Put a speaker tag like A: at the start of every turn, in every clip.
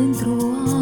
A: dentro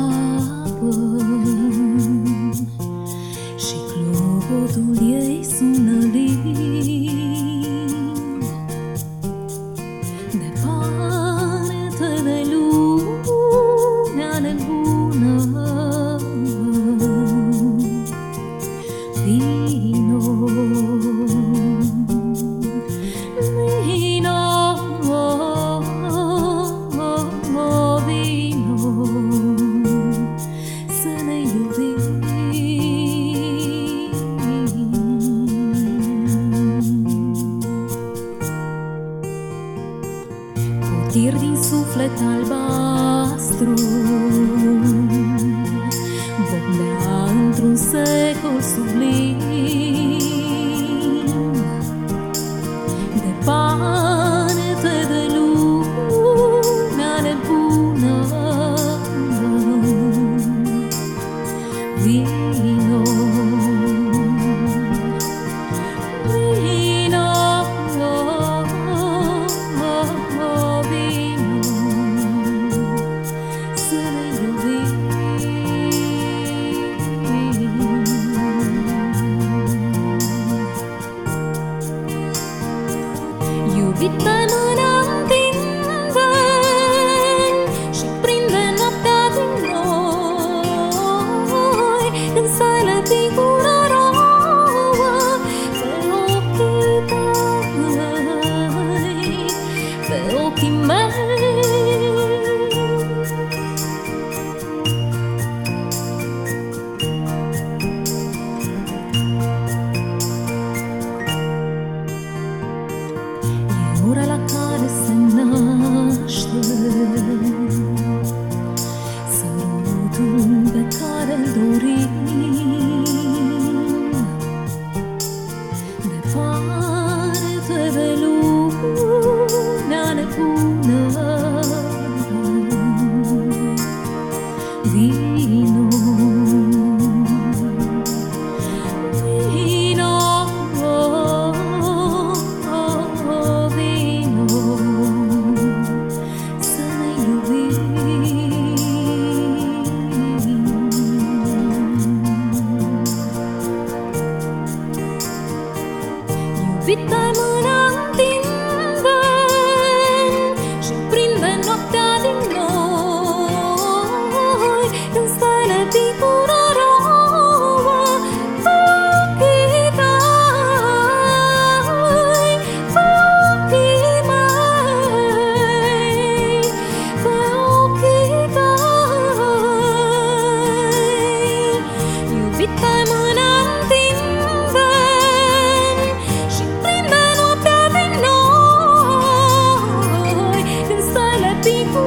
A: tir din suflet albastru. Bombea într-un secol sublim You beat my mind.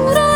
A: 아무런